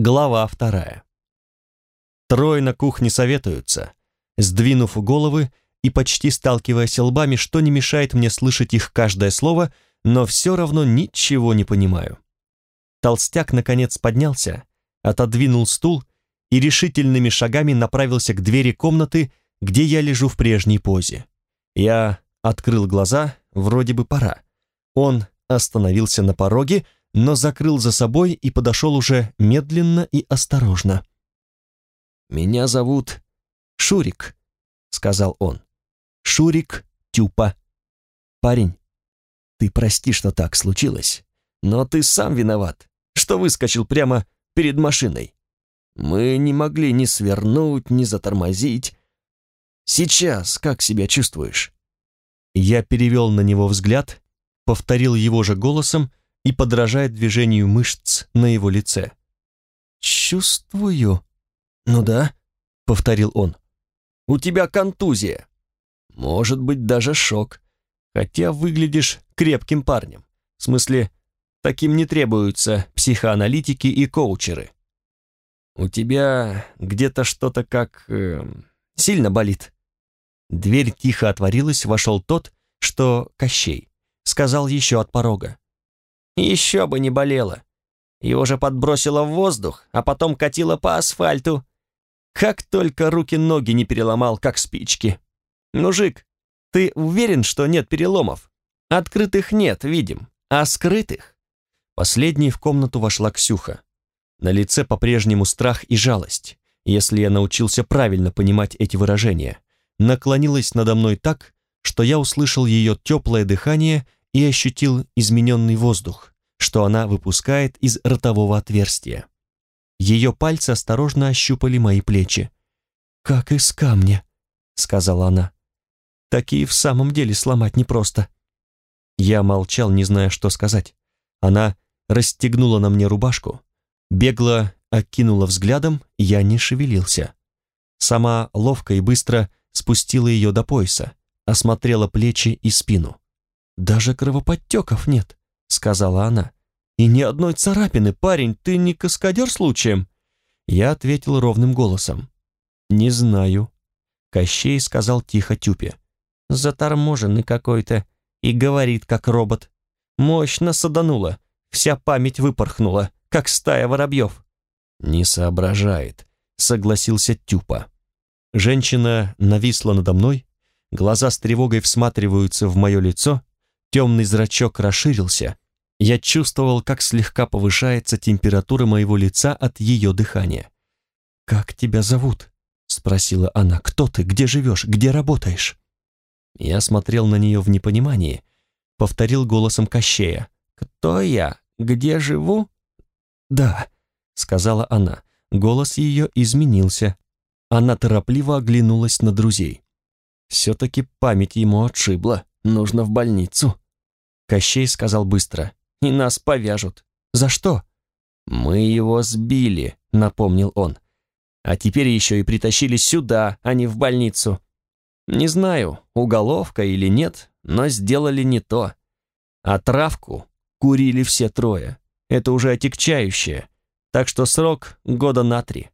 Глава вторая. Трое на кухне советуются, сдвинув головы и почти сталкиваясь лбами, что не мешает мне слышать их каждое слово, но все равно ничего не понимаю. Толстяк, наконец, поднялся, отодвинул стул и решительными шагами направился к двери комнаты, где я лежу в прежней позе. Я открыл глаза, вроде бы пора. Он остановился на пороге, но закрыл за собой и подошел уже медленно и осторожно. «Меня зовут Шурик», — сказал он. «Шурик Тюпа. Парень, ты прости, что так случилось, но ты сам виноват, что выскочил прямо перед машиной. Мы не могли ни свернуть, ни затормозить. Сейчас как себя чувствуешь?» Я перевел на него взгляд, повторил его же голосом и подражает движению мышц на его лице. «Чувствую». «Ну да», — повторил он. «У тебя контузия. Может быть, даже шок. Хотя выглядишь крепким парнем. В смысле, таким не требуются психоаналитики и коучеры. У тебя где-то что-то как... Э, сильно болит». Дверь тихо отворилась, вошел тот, что Кощей. Сказал еще от порога. Еще бы не болело. Его же подбросило в воздух, а потом катило по асфальту. Как только руки-ноги не переломал, как спички. Мужик, ты уверен, что нет переломов? Открытых нет, видим, а скрытых? Последней в комнату вошла Ксюха. На лице по-прежнему страх и жалость, если я научился правильно понимать эти выражения. Наклонилась надо мной так, что я услышал ее теплое дыхание и ощутил измененный воздух, что она выпускает из ротового отверстия. Ее пальцы осторожно ощупали мои плечи. «Как из камня», — сказала она. «Такие в самом деле сломать непросто». Я молчал, не зная, что сказать. Она расстегнула на мне рубашку, бегло окинула взглядом, я не шевелился. Сама ловко и быстро спустила ее до пояса, осмотрела плечи и спину. «Даже кровоподтеков нет», — сказала она. «И ни одной царапины, парень, ты не каскадер случаем?» Я ответил ровным голосом. «Не знаю». Кощей сказал тихо Тюпе. «Заторможенный какой-то и говорит, как робот. Мощно садануло, вся память выпорхнула, как стая воробьев». «Не соображает», — согласился Тюпа. Женщина нависла надо мной, глаза с тревогой всматриваются в мое лицо, Темный зрачок расширился. Я чувствовал, как слегка повышается температура моего лица от ее дыхания. «Как тебя зовут?» — спросила она. «Кто ты? Где живешь? Где работаешь?» Я смотрел на нее в непонимании, повторил голосом Кощея. «Кто я? Где живу?» «Да», — сказала она. Голос ее изменился. Она торопливо оглянулась на друзей. Все-таки память ему отшибла. Нужно в больницу. Кощей сказал быстро. И нас повяжут. За что? Мы его сбили, напомнил он. А теперь еще и притащили сюда, а не в больницу. Не знаю, уголовка или нет, но сделали не то. А травку курили все трое. Это уже отягчающее. Так что срок года на три.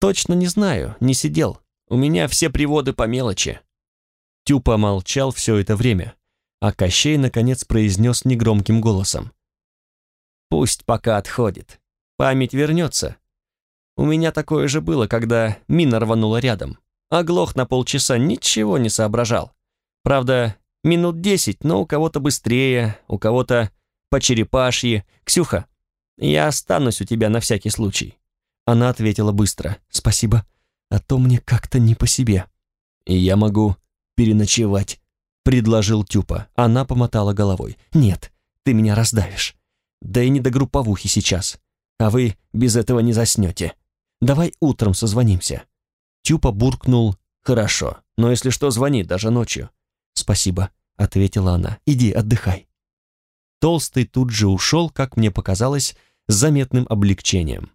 Точно не знаю, не сидел. У меня все приводы по мелочи. Тюпа молчал все это время, а Кощей, наконец, произнес негромким голосом. «Пусть пока отходит. Память вернется. У меня такое же было, когда мина рванула рядом. Оглох на полчаса, ничего не соображал. Правда, минут десять, но у кого-то быстрее, у кого-то по черепашьи. Ксюха, я останусь у тебя на всякий случай». Она ответила быстро. «Спасибо, а то мне как-то не по себе». «И я могу переночевать», — предложил Тюпа. Она помотала головой. «Нет, ты меня раздавишь. Да и не до групповухи сейчас. А вы без этого не заснете. Давай утром созвонимся». Тюпа буркнул. «Хорошо, но если что, звони даже ночью». «Спасибо», — ответила она. «Иди, отдыхай». Толстый тут же ушел, как мне показалось, с заметным облегчением.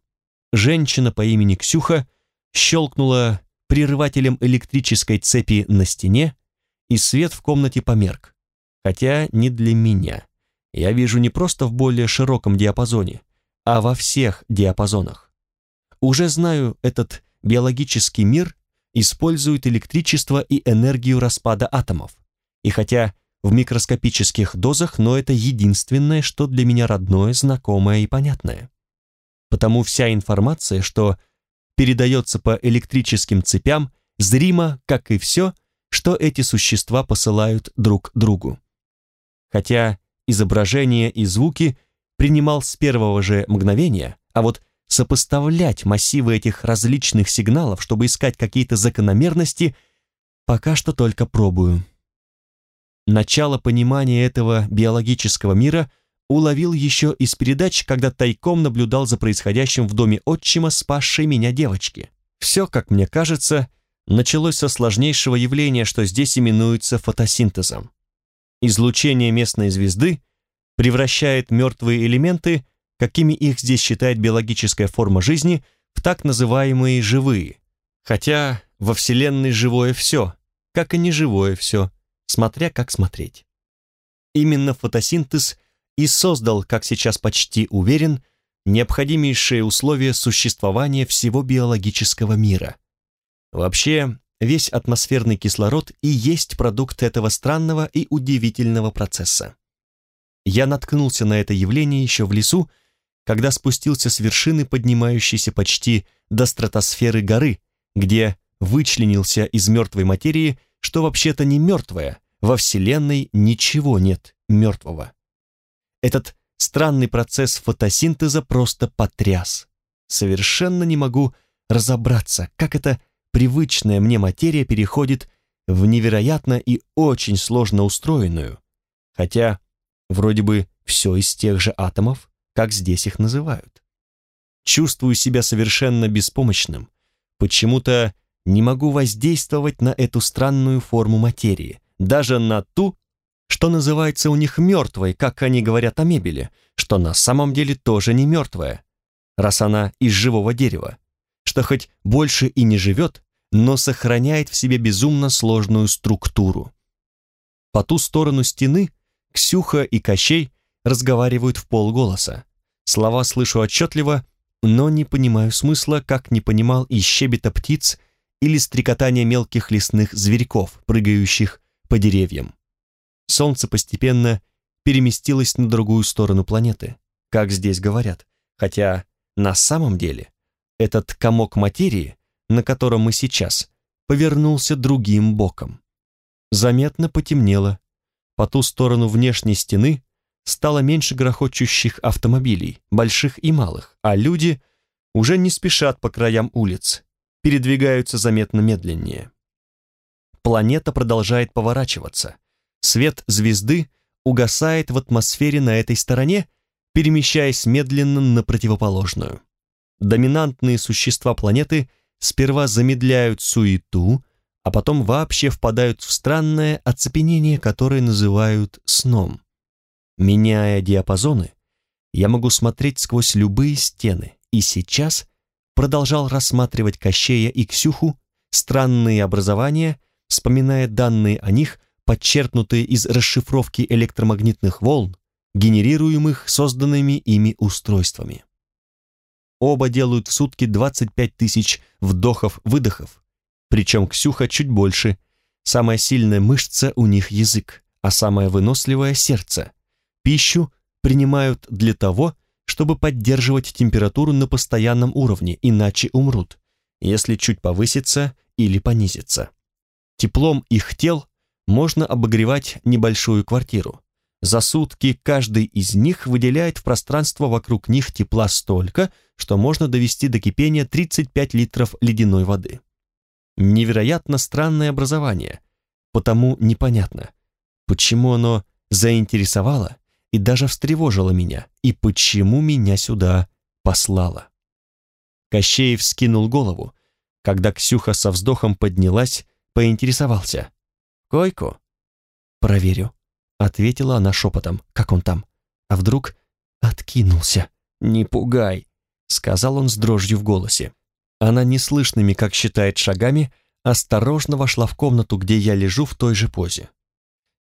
Женщина по имени Ксюха щелкнула прерывателем электрической цепи на стене, и свет в комнате померк. Хотя не для меня. Я вижу не просто в более широком диапазоне, а во всех диапазонах. Уже знаю, этот биологический мир использует электричество и энергию распада атомов. И хотя в микроскопических дозах, но это единственное, что для меня родное, знакомое и понятное. Потому вся информация, что передается по электрическим цепям, зримо, как и все, что эти существа посылают друг другу. Хотя изображения и звуки принимал с первого же мгновения, а вот сопоставлять массивы этих различных сигналов, чтобы искать какие-то закономерности, пока что только пробую. Начало понимания этого биологического мира уловил еще из передач, когда тайком наблюдал за происходящим в доме отчима, спасшей меня девочки. Все, как мне кажется, началось со сложнейшего явления, что здесь именуется фотосинтезом. Излучение местной звезды превращает мертвые элементы какими их здесь считает биологическая форма жизни, в так называемые живые. Хотя во Вселенной живое все, как и неживое все, смотря как смотреть. Именно фотосинтез и создал, как сейчас почти уверен, необходимейшие условия существования всего биологического мира. Вообще, весь атмосферный кислород и есть продукт этого странного и удивительного процесса. Я наткнулся на это явление еще в лесу, когда спустился с вершины, поднимающейся почти до стратосферы горы, где вычленился из мертвой материи, что вообще-то не мертвое, во Вселенной ничего нет мертвого. Этот странный процесс фотосинтеза просто потряс. Совершенно не могу разобраться, как эта привычная мне материя переходит в невероятно и очень сложно устроенную, хотя вроде бы все из тех же атомов, как здесь их называют. Чувствую себя совершенно беспомощным. Почему-то не могу воздействовать на эту странную форму материи, даже на ту, что называется у них мертвой, как они говорят о мебели, что на самом деле тоже не мертвая, раз она из живого дерева, что хоть больше и не живет, но сохраняет в себе безумно сложную структуру. По ту сторону стены Ксюха и Кощей разговаривают в полголоса. Слова слышу отчетливо, но не понимаю смысла, как не понимал и щебета птиц или стрекотания мелких лесных зверьков, прыгающих по деревьям. Солнце постепенно переместилось на другую сторону планеты, как здесь говорят, хотя на самом деле этот комок материи, на котором мы сейчас, повернулся другим боком. Заметно потемнело. По ту сторону внешней стены стало меньше грохочущих автомобилей, больших и малых, а люди уже не спешат по краям улиц, передвигаются заметно медленнее. Планета продолжает поворачиваться. Свет звезды угасает в атмосфере на этой стороне, перемещаясь медленно на противоположную. Доминантные существа планеты сперва замедляют суету, а потом вообще впадают в странное оцепенение, которое называют сном. Меняя диапазоны, я могу смотреть сквозь любые стены, и сейчас продолжал рассматривать Кощея и Ксюху, странные образования, вспоминая данные о них, подчеркнутые из расшифровки электромагнитных волн, генерируемых созданными ими устройствами. Оба делают в сутки 25 тысяч вдохов-выдохов, причем Ксюха чуть больше, самая сильная мышца у них язык, а самая выносливая сердце, Пищу принимают для того, чтобы поддерживать температуру на постоянном уровне, иначе умрут, если чуть повысится или понизится. Теплом их тел можно обогревать небольшую квартиру. За сутки каждый из них выделяет в пространство вокруг них тепла столько, что можно довести до кипения 35 литров ледяной воды. Невероятно странное образование, потому непонятно, почему оно заинтересовало и даже встревожило меня, и почему меня сюда послала. Кощеев скинул голову, когда Ксюха со вздохом поднялась, поинтересовался. «Койку?» «Проверю», — ответила она шепотом. «Как он там? А вдруг откинулся?» «Не пугай», — сказал он с дрожью в голосе. Она неслышными, как считает шагами, осторожно вошла в комнату, где я лежу в той же позе.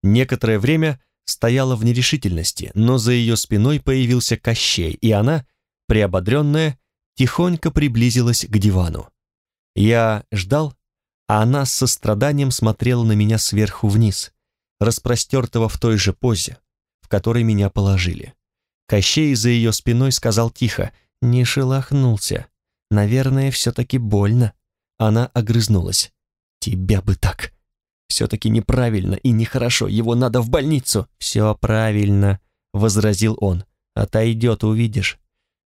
Некоторое время стояла в нерешительности, но за ее спиной появился Кощей, и она, приободренная, тихонько приблизилась к дивану. Я ждал, а она с состраданием смотрела на меня сверху вниз, распростертого в той же позе, в которой меня положили. Кощей за ее спиной сказал тихо, не шелохнулся. Наверное, все-таки больно. Она огрызнулась. «Тебя бы так!» «Все-таки неправильно и нехорошо, его надо в больницу!» «Все правильно», — возразил он. «Отойдет, увидишь.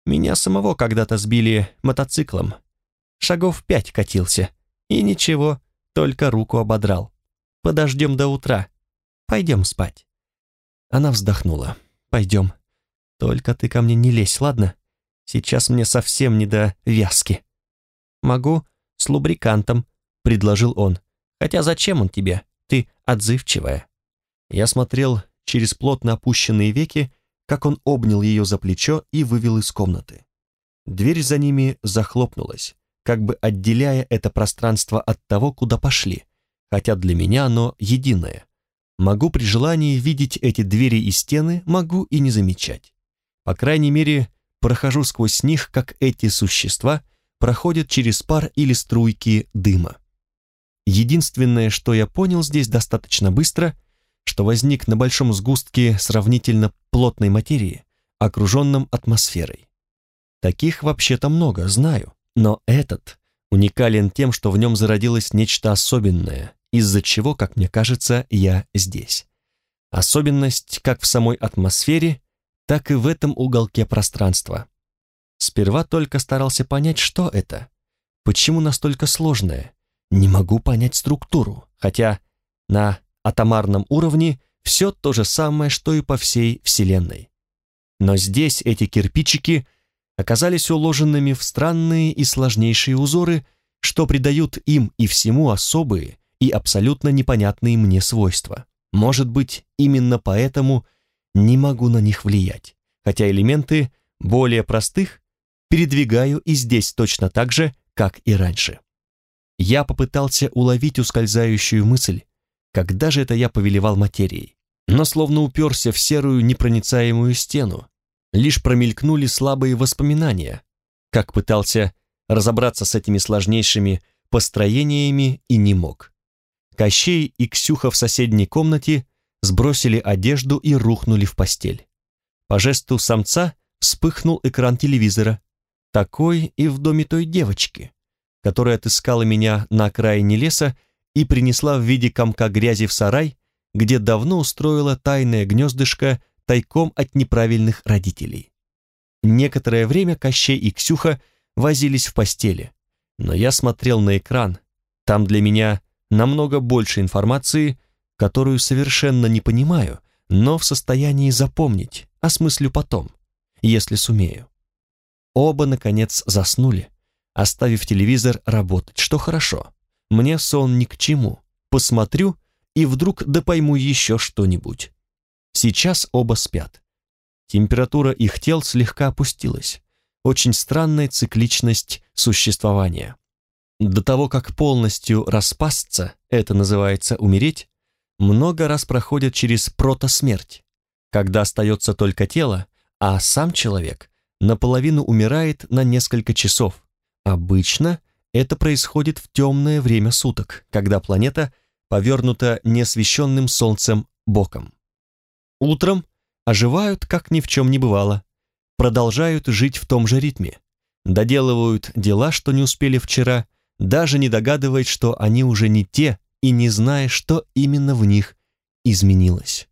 Меня самого когда-то сбили мотоциклом. Шагов пять катился. И ничего, только руку ободрал. Подождем до утра. Пойдем спать». Она вздохнула. «Пойдем. Только ты ко мне не лезь, ладно? Сейчас мне совсем не до вязки». «Могу с лубрикантом», — предложил он. «Хотя зачем он тебе? Ты отзывчивая». Я смотрел через плотно опущенные веки, как он обнял ее за плечо и вывел из комнаты. Дверь за ними захлопнулась, как бы отделяя это пространство от того, куда пошли, хотя для меня оно единое. Могу при желании видеть эти двери и стены, могу и не замечать. По крайней мере, прохожу сквозь них, как эти существа проходят через пар или струйки дыма. Единственное, что я понял здесь достаточно быстро, что возник на большом сгустке сравнительно плотной материи, окруженном атмосферой. Таких вообще-то много, знаю, но этот уникален тем, что в нем зародилось нечто особенное, из-за чего, как мне кажется, я здесь. Особенность как в самой атмосфере, так и в этом уголке пространства. Сперва только старался понять, что это, почему настолько сложное. Не могу понять структуру, хотя на атомарном уровне все то же самое, что и по всей Вселенной. Но здесь эти кирпичики оказались уложенными в странные и сложнейшие узоры, что придают им и всему особые и абсолютно непонятные мне свойства. Может быть, именно поэтому не могу на них влиять, хотя элементы более простых передвигаю и здесь точно так же, как и раньше. Я попытался уловить ускользающую мысль, когда же это я повелевал материей, но словно уперся в серую непроницаемую стену. Лишь промелькнули слабые воспоминания, как пытался разобраться с этими сложнейшими построениями и не мог. Кощей и Ксюха в соседней комнате сбросили одежду и рухнули в постель. По жесту самца вспыхнул экран телевизора, такой и в доме той девочки, которая отыскала меня на окраине леса и принесла в виде комка грязи в сарай, где давно устроила тайное гнездышко тайком от неправильных родителей. Некоторое время Кощей и Ксюха возились в постели, но я смотрел на экран, там для меня намного больше информации, которую совершенно не понимаю, но в состоянии запомнить, осмыслю потом, если сумею. Оба, наконец, заснули, оставив телевизор работать, что хорошо. Мне сон ни к чему. Посмотрю и вдруг да пойму еще что-нибудь. Сейчас оба спят. Температура их тел слегка опустилась. Очень странная цикличность существования. До того, как полностью распасться, это называется умереть, много раз проходят через протосмерть, когда остается только тело, а сам человек наполовину умирает на несколько часов. Обычно это происходит в темное время суток, когда планета повернута неосвещенным солнцем боком. Утром оживают, как ни в чем не бывало, продолжают жить в том же ритме, доделывают дела, что не успели вчера, даже не догадываясь, что они уже не те и не зная, что именно в них изменилось.